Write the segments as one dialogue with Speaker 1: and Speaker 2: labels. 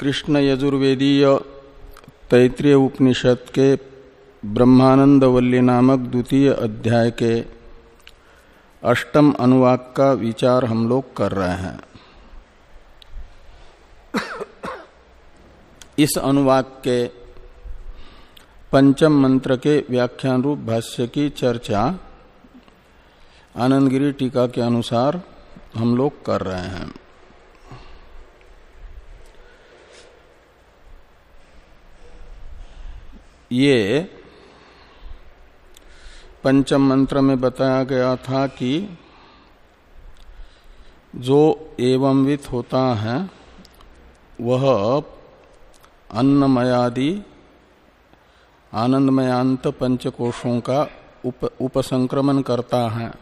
Speaker 1: कृष्ण यजुर्वेदीय तैतृय उपनिषद के ब्रह्मानंद वल्ली नामक द्वितीय अध्याय के अष्टम अनुवाक का विचार हम लोग कर रहे हैं। इस अनुवाक के पंचम मंत्र के व्याख्यान रूप भाष्य की चर्चा आनंदगिरी टीका के अनुसार हम लोग कर रहे हैं। ये पंचम मंत्र में बताया गया था कि जो एवंवित होता है वह अन्नमयादि आनंदमयांत पंचकोशों का उप, उपसंक्रमण करता है।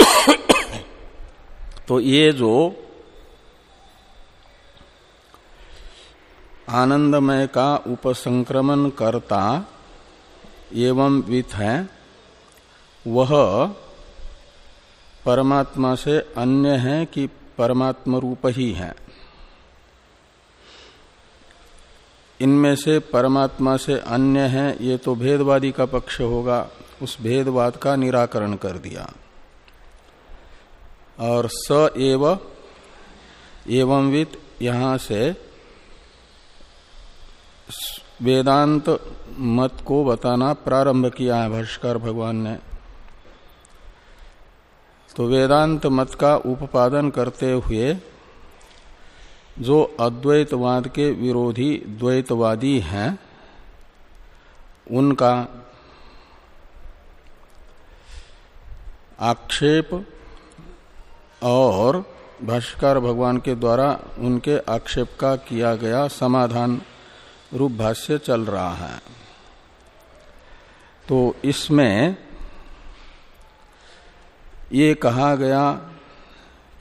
Speaker 1: तो ये जो आनंदमय का उपसंक्रमण करता एवं विथ है, वह परमात्मा से अन्य है कि परमात्मा रूप ही है। इनमें से परमात्मा से अन्य है, ये तो भेदवादी का पक्ष होगा, उस भेदवाद का निराकरण कर दिया। और स एव एवंवित यहाँ से वेदांत मत को बताना प्रारंभ किया है, भाष्कर भगवान ने। तो वेदांत मत का उपादन करते हुए, जो अद्वैतवाद के विरोधी द्वैतवादी हैं, उनका आक्षेप और भाष्कर भगवान के द्वारा उनके आक्षेप का किया गया समाधान रूप भाष्य चल रहा है। तो इसमें ये कहा गया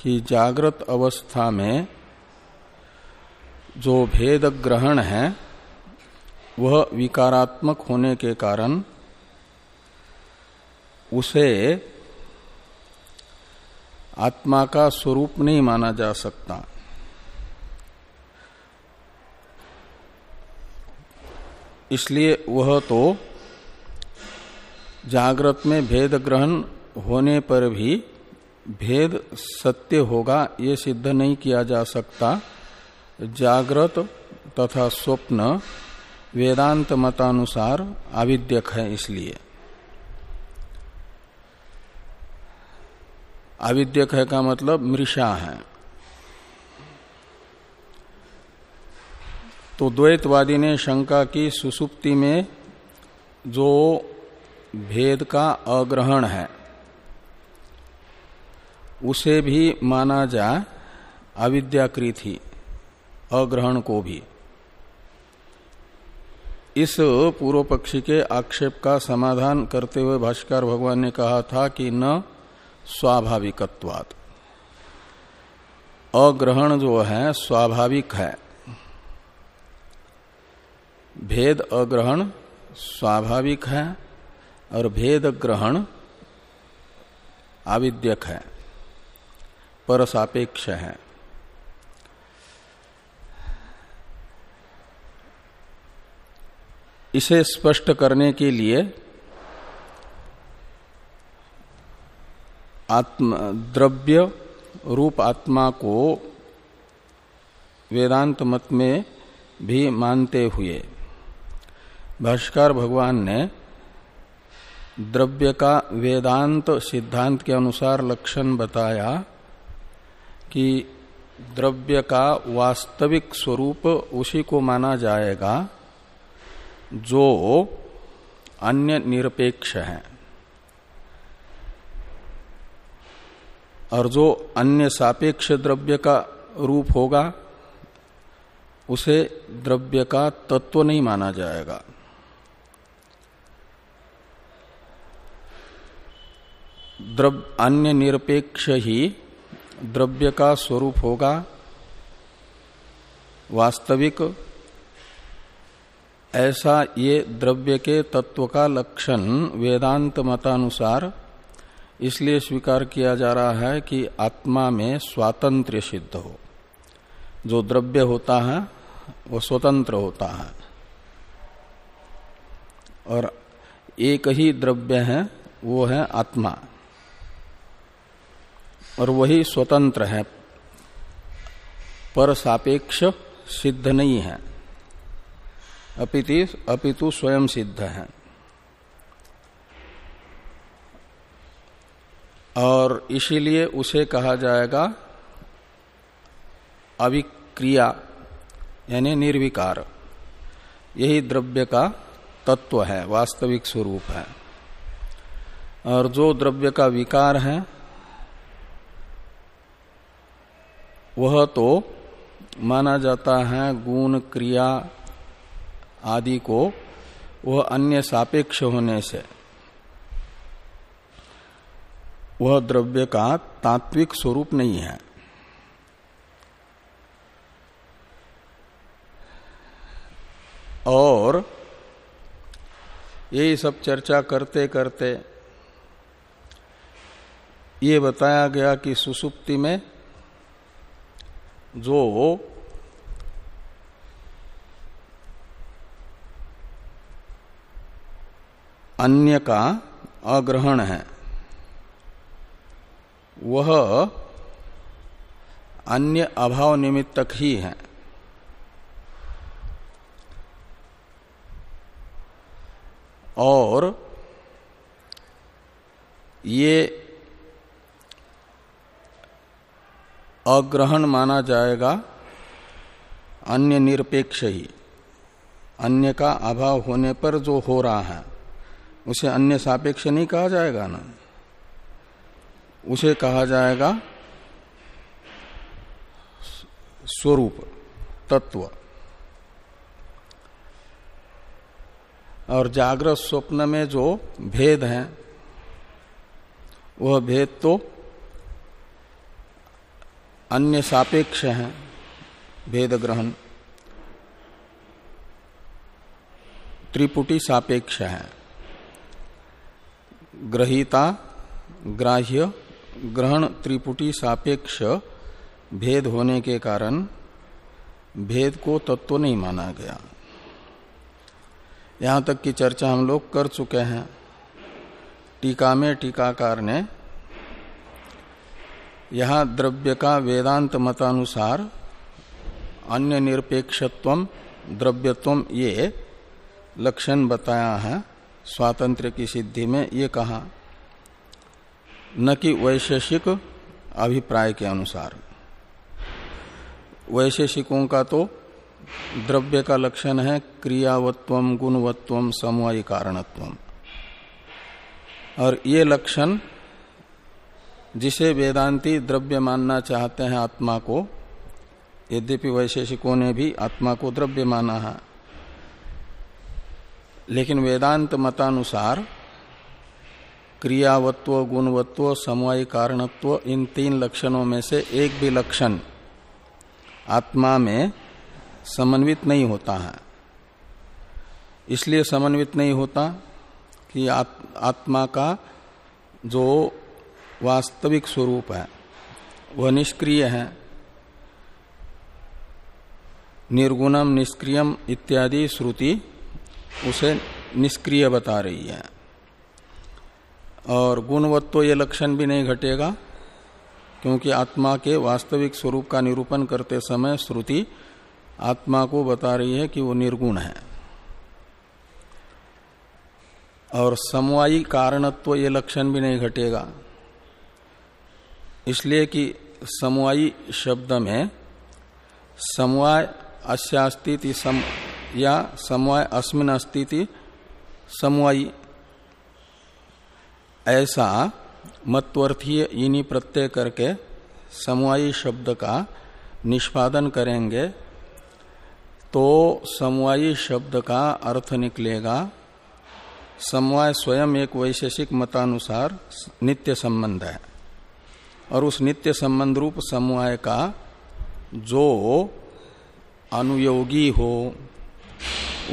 Speaker 1: कि जागृत अवस्था में जो भेद ग्रहण है, वह विकारात्मक होने के कारण उसे आत्मा का स्वरूप नहीं माना जा सकता। इसलिए वह तो जागृत में भेद ग्रहण होने पर भी भेद सत्य होगा, ये सिद्ध नहीं किया जा सकता। जागृत तथा स्वप्न वेदांत मतानुसार आविद्यक है इसलिए। आविद्यक है का मतलब मृषा है। तो द्वैतवादी ने शंका की सुसुप्ति में जो भेद का अग्रहण है, उसे भी माना जा अविद्याकृत ही अग्रहण को भी। इस पूर्व पक्षी के आक्षेप का समाधान करते हुए भाष्कर भगवान ने कहा था कि न स्वाभाविकत्वात। अग्रहण जो है, स्वाभाविक है। भेद अग्रहण स्वाभाविक है और भेद ग्रहण आविद्यक है, पर सापेक्ष है। इसे स्पष्ट करने के लिए आत्म, द्रव्य रूप आत्मा को वेदांत मत में भी मानते हुए भाष्कर भगवान ने द्रव्य का वेदांत सिद्धांत के अनुसार लक्षण बताया कि द्रव्य का वास्तविक स्वरूप उसी को माना जाएगा जो अन्य निरपेक्ष है और जो अन्य सापेक्ष द्रव्य का रूप होगा, उसे द्रव्य का तत्व नहीं माना जाएगा। द्रव्य अन्य निरपेक्ष ही द्रव्य का स्वरूप होगा। वास्तविक ऐसा ये द्रव्य के तत्व का लक्षण वेदांत मतानुसार इसलिए स्वीकार किया जा रहा है कि आत्मा में स्वातंत्र सिद्ध हो। जो द्रव्य होता है, वो स्वतंत्र होता है। और एक ही द्रव्य है, वो है आत्मा। और वही स्वतंत्र है। पर सापेक्ष सिद्ध नहीं है। अपितु अपितु स्वयं सिद्ध है। और इसीलिए उसे कहा जाएगा अविक्रिया, यानी निर्विकार। यही द्रव्य का तत्व है, वास्तविक स्वरूप है। और जो द्रव्य का विकार है वह तो माना जाता है गुण, क्रिया आदि को वह अन्य सापेक्ष होने से। वह द्रव्य का तात्विक स्वरूप नहीं है। और यही सब चर्चा करते करते ये बताया गया कि सुसुप्ति में जो अन्य का अग्रहण है वह अन्य अभाव निमित्तक ही है। और ये अग्रहण माना जाएगा अन्य निरपेक्ष ही। अन्य का अभाव होने पर जो हो रहा है, उसे अन्य सापेक्ष नहीं कहा जाएगा ना। उसे कहा जाएगा स्वरूप, तत्व। और जागृत स्वप्न में जो भेद है, वह भेद तो अन्य सापेक्ष हैं, भेद ग्रहण। त्रिपुटी सापेक्ष है। ग्रहिता, ग्राह्य, ग्रहण त्रिपुटी सापेक्ष, भेद होने के कारण भेद को तत्व नहीं माना गया। यहाँ तक की चर्चा हम लोग कर चुके हैं। टीका में टीकाकार ने यहाँ द्रव्य का वेदांत मतानुसार अन्य निरपेक्षत्व द्रव्यत्व ये लक्षण बताया है स्वातंत्र की सिद्धि में ये कहा। न कि वैशेषिक अभिप्राय के अनुसार। वैशेषिकों का तो द्रव्य का लक्षण है क्रियावत्व, गुणवत्व समवायी कारणत्व और ये लक्षण जिसे वेदांती द्रव्य मानना चाहते हैं आत्मा को, यद्यपि वैशेषिकों ने भी आत्मा को द्रव्य माना है। लेकिन वेदांत मतानुसार क्रियावत्व, गुणवत्व, समवायी कारणत्व, इन तीन लक्षणों में से एक भी लक्षण आत्मा में समन्वित नहीं होता है। इसलिए समन्वित नहीं होता कि आत्मा का जो वास्तविक स्वरूप है। वह निष्क्रिय है। निर्गुणम, निष्क्रियम इत्यादि श्रुति उसे निष्क्रिय बता रही है। और गुणवत्व ये लक्षण भी नहीं घटेगा, क्योंकि आत्मा के वास्तविक स्वरूप का निरूपण करते समय श्रुति आत्मा को बता रही है कि वो निर्गुण है। और समवायी कारणत्व ये लक्षण भी नहीं घटेगा। इसलिए कि समवायी शब्द में समवाय अस्यास्तिति सम, या समवाय अस्मिन अस्तिति समवायी ऐसा मत्वर्थीय इन्हीं प्रत्यय करके समवायी शब्द का निष्पादन करेंगे तो समवायी शब्द का अर्थ निकलेगा समवाय स्वयं एक वैशेषिक मतानुसार नित्य संबंध है। और उस नित्य संबंध रूप समवाय का जो अनुयोगी हो,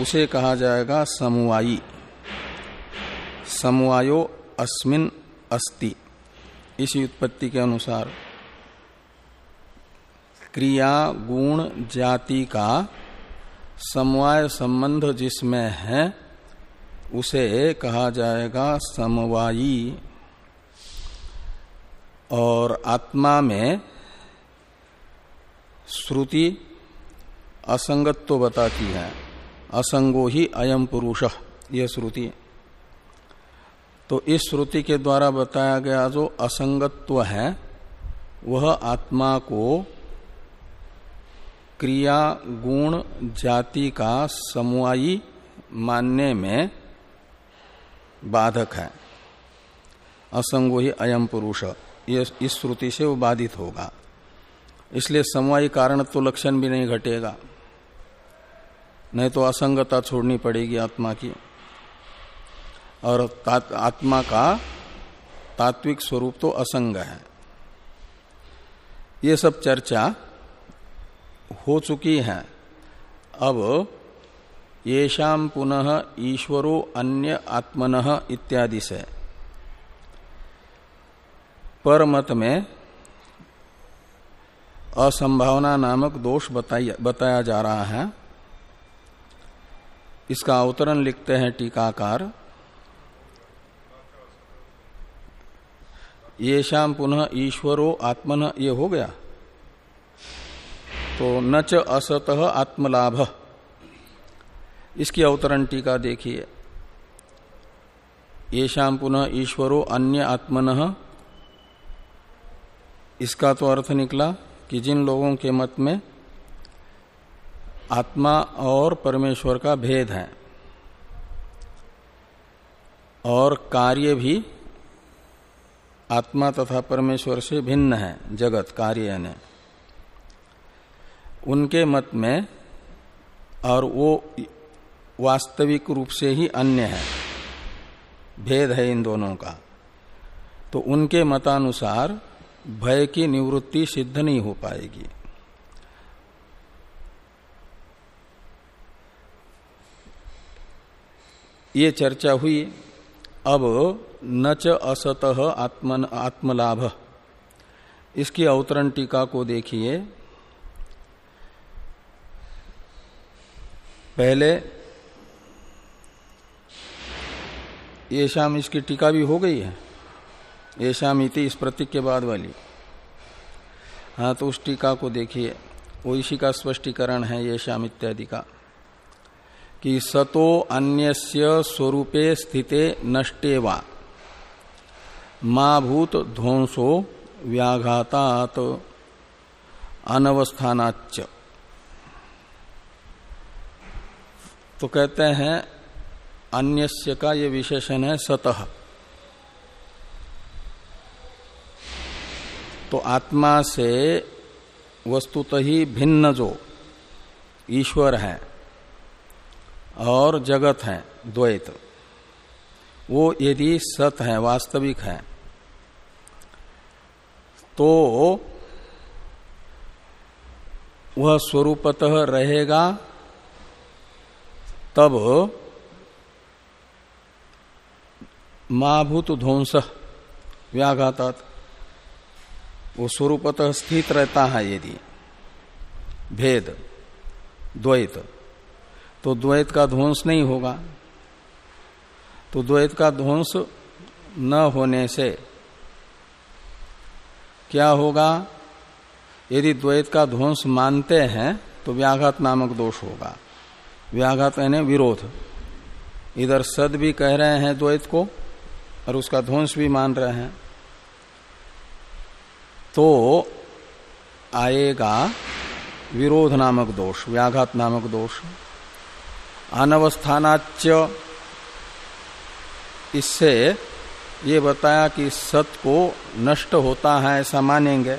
Speaker 1: उसे कहा जाएगा समवायी समवायो अस्मिन अस्ति। इसी उत्पत्ति के अनुसार क्रिया, गुण, जाति का समवाय संबंध जिसमें है, उसे कहा जाएगा समवायी। और आत्मा में श्रुति असंगत्व तो बताती है। असंगो ही अयम पुरुष यह श्रुति। तो इस श्रुति के द्वारा बताया गया जो असंगत्व है, वह आत्मा को क्रिया, गुण, जाति का समवायी मानने में बाधक है। असंगो ही अयम पुरुष। ये इस श्रुति से वो बाधित होगा। इसलिए समवायी कारण तो लक्षण भी नहीं घटेगा। नहीं तो असंगता छोड़नी पड़ेगी आत्मा की। और आत्मा का तात्विक स्वरूप तो असंग है। ये सब चर्चा हो चुकी है। अब येषाम पुनः ईश्वरो अन्य आत्मन इत्यादि से। पर मत में असंभावना नामक दोष बताया जा रहा है। इसका अवतरण लिखते हैं टीकाकार। ये शाम पुनः ईश्वरो आत्मन ये हो गया। तो न च असत आत्मलाभ। इसकी अवतरण टीका देखिए। ये शाम पुनः ईश्वरो अन्य आत्मन इसका तो अर्थ निकला कि जिन लोगों के मत में आत्मा और परमेश्वर का भेद है और कार्य भी आत्मा तथा परमेश्वर से भिन्न है, जगत, कार्य ने उनके मत में और वो वास्तविक रूप से ही अन्य है, भेद है इन दोनों का। तो उनके मतानुसार भय की निवृत्ति सिद्ध नहीं हो पाएगी। ये चर्चा हुई, अब न च असत आत्मन, आत्मलाभ। इसकी अवतरण टीका को देखिए। पहले ये शाम इसकी टीका भी हो गई है। ये शामिति इस प्रतीक के बाद वाली। हाँ तो उस टीका को देखिए। वो इसी का स्पष्टीकरण है ये शाम इत्यादि का कि सतो अन्यस्य स्वरूपे स्थिते नष्टे वा भूत ध्वंसो व्याघातात अनवस्थानाच तो कहते हैं, अन्यस्य का ये विशेषण है सतह तो आत्मा से वस्तुत ही भिन्न जो ईश्वर है और जगत है, द्वैत, वो यदि सत है, वास्तविक है तो वह स्वरूपतः रहेगा तब माभूत ध्वंस व्याघातात। वो स्वरूपतः स्थित रहता है यदि। भेद, द्वैत। तो द्वैत का ध्वंस नहीं होगा। तो द्वैत का ध्वंस न होने से क्या होगा? यदि द्वैत का ध्वंस मानते हैं तो व्याघात नामक दोष होगा। व्याघात यानी विरोध। इधर सद भी कह रहे हैं द्वैत को, और उसका ध्वंस भी मान रहे हैं। तो आएगा विरोध नामक दोष, व्याघात नामक दोष। अनवस्थानाच इससे ये बताया कि सत को नष्ट होता है, ऐसा मानेंगे।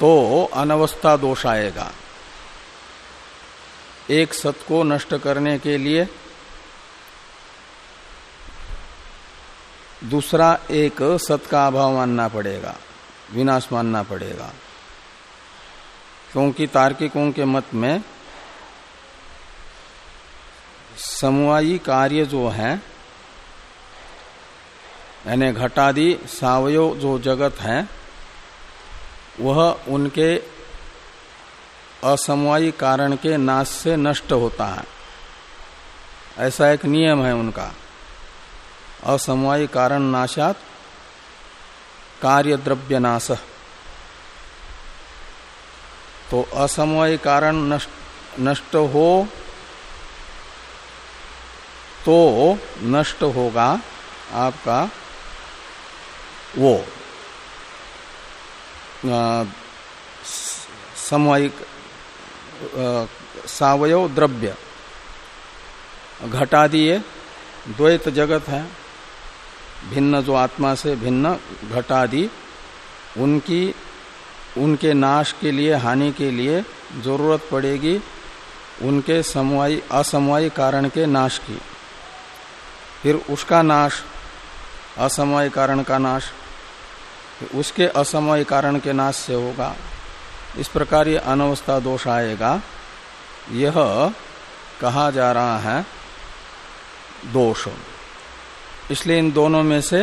Speaker 1: तो अनवस्था दोष आएगा। एक सत को नष्ट करने के लिए दूसरा एक सत का अभाव मानना पड़ेगा, विनाश मानना पड़ेगा। क्योंकि तार्किकों के मत में समवायी कार्य जो है, यानी घटादि सावयव जो जगत है, वह उनके असमवायी कारण के नाश से नष्ट होता है। ऐसा एक नियम है उनका। असमवायी कारण नाशात कार्य द्रव्य नाश तो असमवायी कारण नष्ट, हो तो नष्ट होगा आपका वो समवायिक सावयव द्रव्य। घटा दिए द्वैत जगत है। भिन्न जो आत्मा से भिन्न घटादि, उनकी, उनके नाश के लिए, हानि के लिए ज़रूरत पड़ेगी, उनके समवायी, असमवायी कारण के नाश की। फिर उसका नाश, असमवाय कारण का नाश उसके असमवाय कारण के नाश से होगा। इस प्रकार ये अनवस्था दोष आएगा। यह कहा जा रहा है दोष। इसलिए इन दोनों में से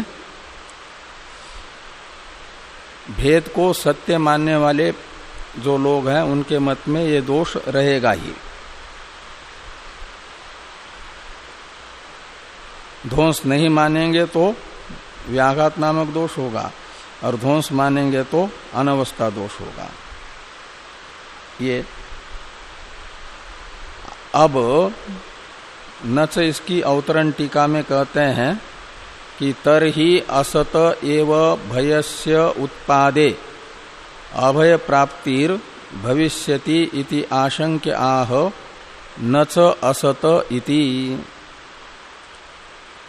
Speaker 1: भेद को सत्य मानने वाले जो लोग हैं, उनके मत में ये दोष रहेगा ही। ध्वंस नहीं मानेंगे तो व्याघात नामक दोष होगा और ध्वंस मानेंगे तो अनवस्था दोष होगा। ये अब नच इसकी अवतरण टीका में कहते हैं कि तर असत एव भयस्य उत्पादे। अभय प्राप्तिर भविष्यति इति आशंक्य आह, न च असत इति।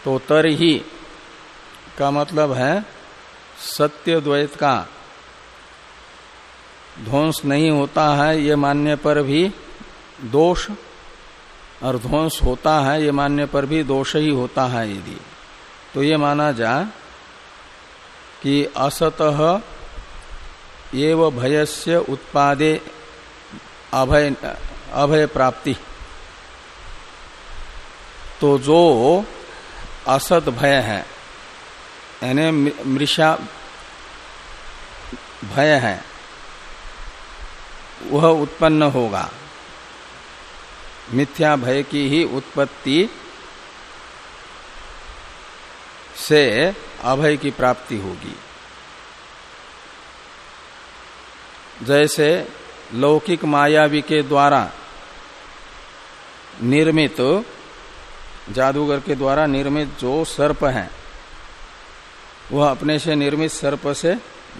Speaker 1: तो तर का मतलब है सत्य द्वैत का ध्वंस नहीं होता है, ये मानने पर भी दोष, और ध्वंस होता है, ये मानने पर भी दोष ही होता है यदि। तो ये माना जा कि असतः एव भयस्य उत्पादे अभय अभय प्राप्ति। तो जो असत भय है, यानी मृषा भय है, वह उत्पन्न होगा। मिथ्या भय की ही उत्पत्ति से अभय की प्राप्ति होगी। जैसे लौकिक मायावी के द्वारा निर्मित, जादूगर के द्वारा निर्मित जो सर्प है वह अपने से निर्मित सर्प से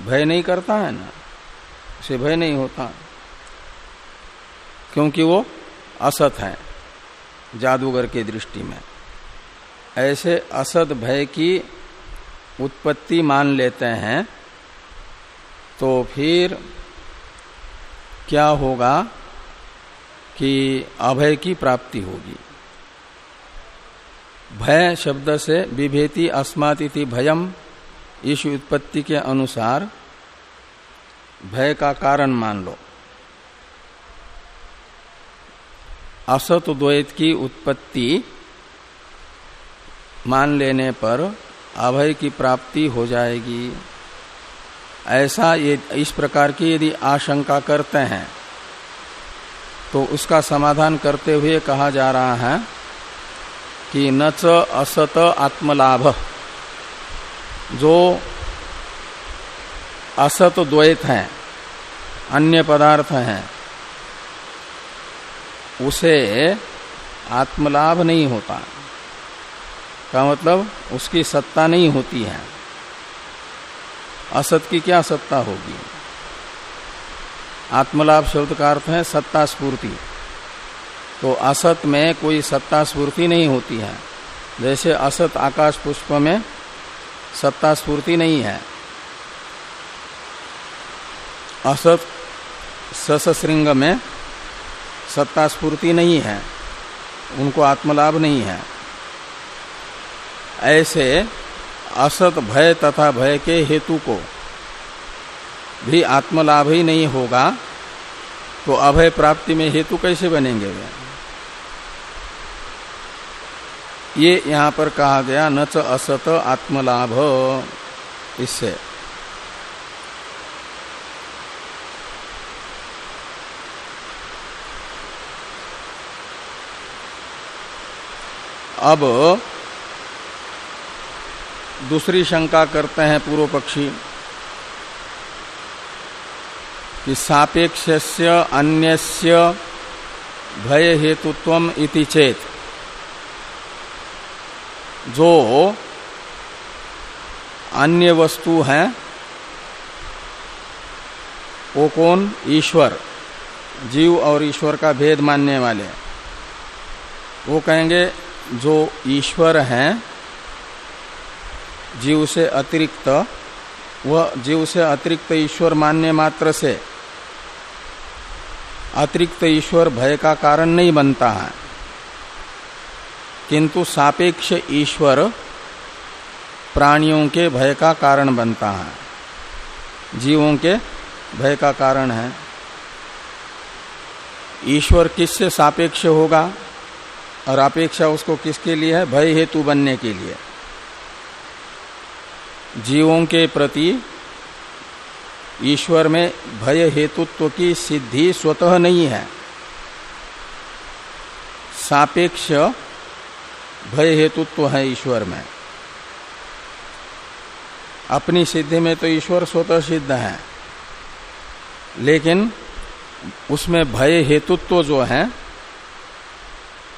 Speaker 1: भय नहीं करता है ना? उसे भय नहीं होता। क्योंकि वो असत है, जादूगर की दृष्टि में। ऐसे असद भय की उत्पत्ति मान लेते हैं तो फिर क्या होगा कि अभय की प्राप्ति होगी। भय शब्द से विभेति अस्मात इति भयम इस उत्पत्ति के अनुसार भय का कारण मान लो। असत द्वैत की उत्पत्ति मान लेने पर अभय की प्राप्ति हो जाएगी। ऐसा ये, इस प्रकार की यदि आशंका करते हैं तो उसका समाधान करते हुए कहा जा रहा है कि न च असत आत्मलाभ। जो असत द्वैत है, अन्य पदार्थ हैं, उसे आत्मलाभ नहीं होता। का मतलब उसकी सत्ता नहीं होती है। असत की क्या सत्ता होगी? आत्मलाभ शब्द का अर्थ है सत्ता स्फूर्ति। तो असत में कोई सत्ता स्फूर्ति नहीं होती है। जैसे असत आकाश पुष्प में सत्ता स्फूर्ति नहीं है। असत ससश्रृंग में सत्ता स्फूर्ति नहीं है। उनको आत्मलाभ नहीं है। ऐसे असत भय तथा भय के हेतु को भी आत्मलाभ ही नहीं होगा तो अभय प्राप्ति में हेतु कैसे बनेंगे? वे ये यहाँ पर कहा गया, न च असत आत्मलाभ इससे। अब दूसरी शंका करते हैं पूर्व पक्षी कि सापेक्ष अन्यस्य भय हेतुत्व इति चेत। जो अन्य वस्तु है, वो कौन? ईश्वर। जीव और ईश्वर का भेद मानने वाले। वो कहेंगे, जो ईश्वर हैं जीव से अतिरिक्त, वह जीव से अतिरिक्त ईश्वर मानने मात्र से अतिरिक्त ईश्वर भय का कारण नहीं बनता है। किंतु सापेक्ष ईश्वर प्राणियों के भय का कारण बनता है। जीवों के भय का कारण है। ईश्वर किससे सापेक्ष होगा और अपेक्षा उसको किसके लिए है? भय हेतु बनने के लिए। जीवों के प्रति ईश्वर में भय हेतुत्व की सिद्धि स्वतः नहीं है। सापेक्ष भय हेतुत्व है ईश्वर में। अपनी सिद्धि में तो ईश्वर स्वतः सिद्ध है। लेकिन उसमें भय हेतुत्व जो है,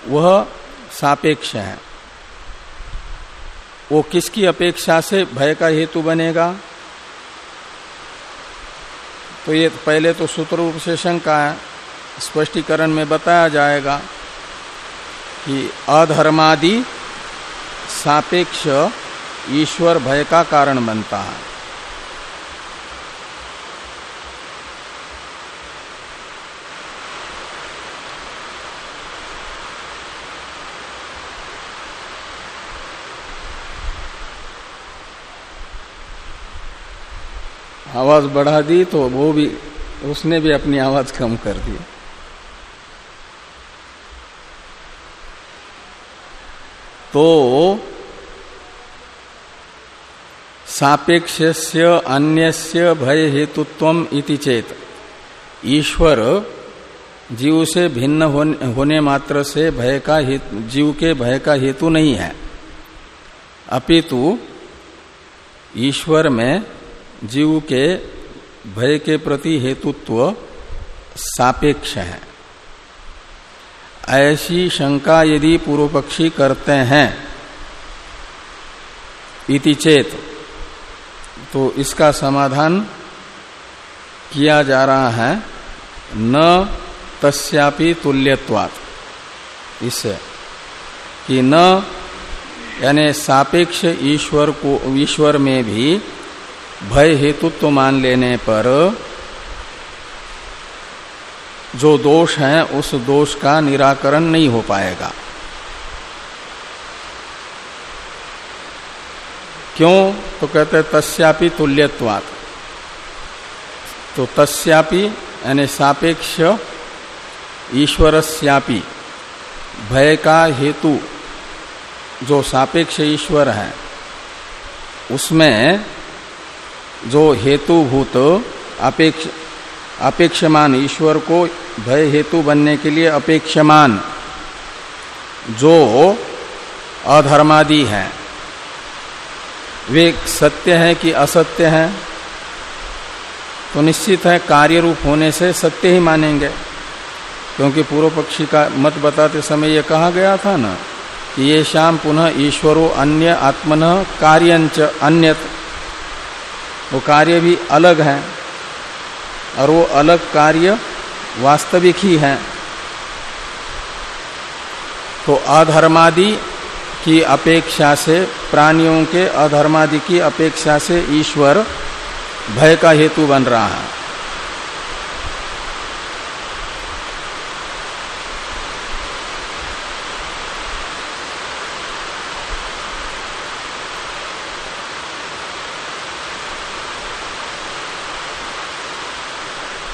Speaker 1: वह सापेक्ष है। वो किसकी अपेक्षा से भय का हेतु बनेगा? तो ये पहले तो सूत्र उपशेषण का स्पष्टीकरण में बताया जाएगा कि अधर्मादि सापेक्ष ईश्वर भय का कारण बनता है। आवाज़ बढ़ा दी तो वो भी, उसने भी अपनी आवाज़ कम कर दी। तो सापेक्ष अन्य भय हेतुत्व इति चेत, ईश्वर जीव से भिन्न होने मात्र से भय का जीव के भय का हेतु नहीं है। अपितु ईश्वर में जीव के भय के प्रति हेतुत्व सापेक्ष है। ऐसी शंका यदि पूर्व पक्षी करते हैं, इति चेत तो इसका समाधान किया जा रहा है, न तस्यापि तुल्यत्वात्। इससे कि न, यानी सापेक्ष ईश्वर को, ईश्वर में भी भय हेतुत्व तो मान लेने पर जो दोष है, उस दोष का निराकरण नहीं हो पाएगा। क्यों? तो कहते तस्यापि तुल्यत्वात। तो तस्यापि, यानी सापेक्ष, ईश्वरस्यापि, भय का हेतु, जो सापेक्ष ईश्वर है, उसमें जो हेतुभूत अपेक्ष, अपेक्षमान, ईश्वर को भय हेतु बनने के लिए अपेक्षमान, जो अधर्मादि हैं। वे सत्य हैं कि असत्य हैं? तो निश्चित है कार्य रूप होने से सत्य ही मानेंगे। क्योंकि पूर्व पक्षी का मत बताते समय यह कहा गया था ना, कि ये शाम पुनः ईश्वरो अन्य आत्मन कार्यंच अन्यत वो कार्य भी अलग है और वो अलग कार्य वास्तविक ही है। तो अधर्मादि की अपेक्षा से, प्राणियों के अधर्मादि की अपेक्षा से ईश्वर भय का हेतु बन रहा है।